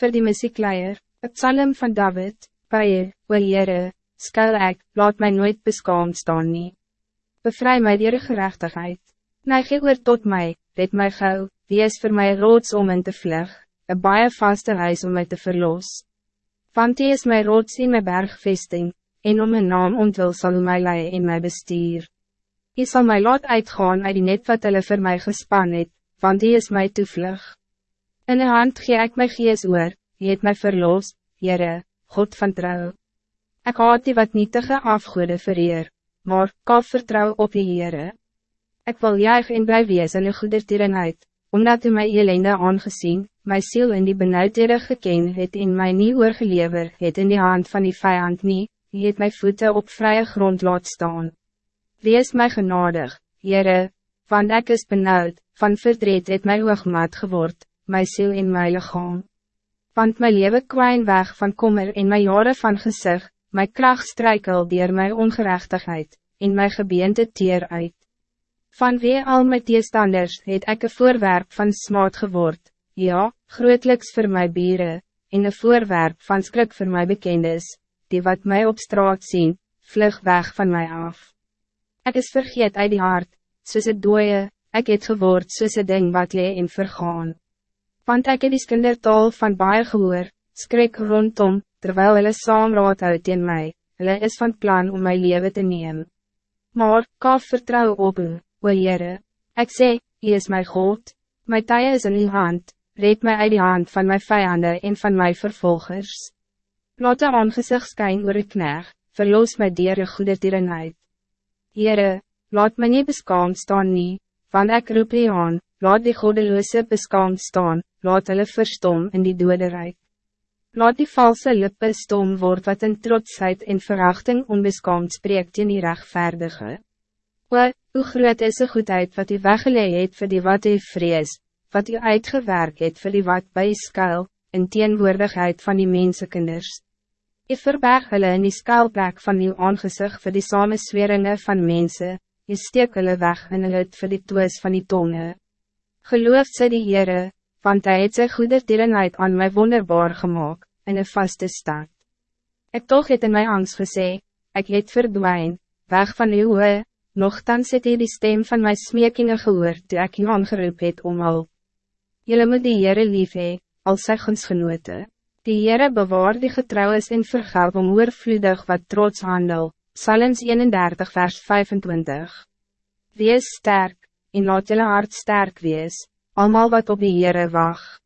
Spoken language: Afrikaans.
Voor die muziekleier, het psalm van David, Paie, o Heere, skuil ek, laat mij nooit beskaamd staan nie. Bevrij my dier gerechtigheid. Neig je oor tot mij, red my gauw, wie is voor mij roods om in te vlug, een baie vaste huis om mij te verlos. Want die is my roods in my bergvesting, en om mijn naam ontwil sal u my lei in my bestuur. Hy sal my laat uitgaan uit die net wat hulle vir my gespan het, want die is my toevlug. In de hand gee ek my gees oor, jy het my verlos, Jere, God van trouw. Ik haat die wat nietige afgoede vereer, maar kan vertrouw op die Heere. Ik wil juig en blij wees in de goedertierenheid, omdat u my elende aangezien, my ziel in die benauwdhede geken het in my nie oorgelever het in die hand van die vijand nie, die het my voeten op vrije grond laat staan. Wees my genadig, Heere, want ek is benauwd, van verdriet het my oogmaat geword, my ziel in my lichaam. Want my leven kwijn weg van kommer en my jaren van gezicht, my kracht strijkel dier my ongerechtigheid, en my gebeente teer uit. Van wie al my teestanders het ek een voorwerp van smaad geword, ja, grootliks voor my bieren, en een voorwerp van skrik voor my bekendes, die wat mij op straat zien, vlug weg van mij af. Ik is vergeet uit die hart, soos het dooie, ek het geword soos het ding wat lee en vergaan want ek het die skindertaal van baie gehoor, skrik rondom, terwijl hulle saamraad houd in mij, hulle is van plan om mijn leven te nemen. Maar, kaf vertrouw op u, o Heere, ek sê, hy is my God, my tye is in uw hand, red mij uit die hand van mijn vijanden en van mijn vervolgers. Laat de aangezicht skyn oor die kneg, verloos my dier een goede tierenheid. Heere, laat my nie beskaamd staan nie, want ek roep die aan, laat die godeloose beskaamd staan, laat hulle verstom in die doderijk. Laat die valse lippe stom word wat in trotsheid en verachting onbeskaamd spreekt in die rechtvaardige. O, hoe groot is de goedheid wat u weggeleid het vir die wat u vrees, wat u uitgewerk het vir die wat by u skuil, in teenwoordigheid van die mensekinders. U verberg hulle in die skuilplek van uw aangezicht vir die samensweringe van mensen, je steek hulle weg in hulle het vir die toes van die tonge. Geloof sy die Heere, want hij het sy goede tierenheid aan mij wonderbaar gemaakt, in een vaste stad. Ik toch het in mijn angst gesê, ik het verdwijn, weg van uw hoe, nogthans het hy die stem van mijn smeekingen gehoor, toe ek u aangeroep het om al. Julle moet die Heere lief hee, al sy genote. Die Heere bewaar die getrouwens en vergeld om oorvloedig wat trots handel, Psalms 31 vers 25. Wees sterk, en laat julle hart sterk wees, allemaal wat op die Heere wacht.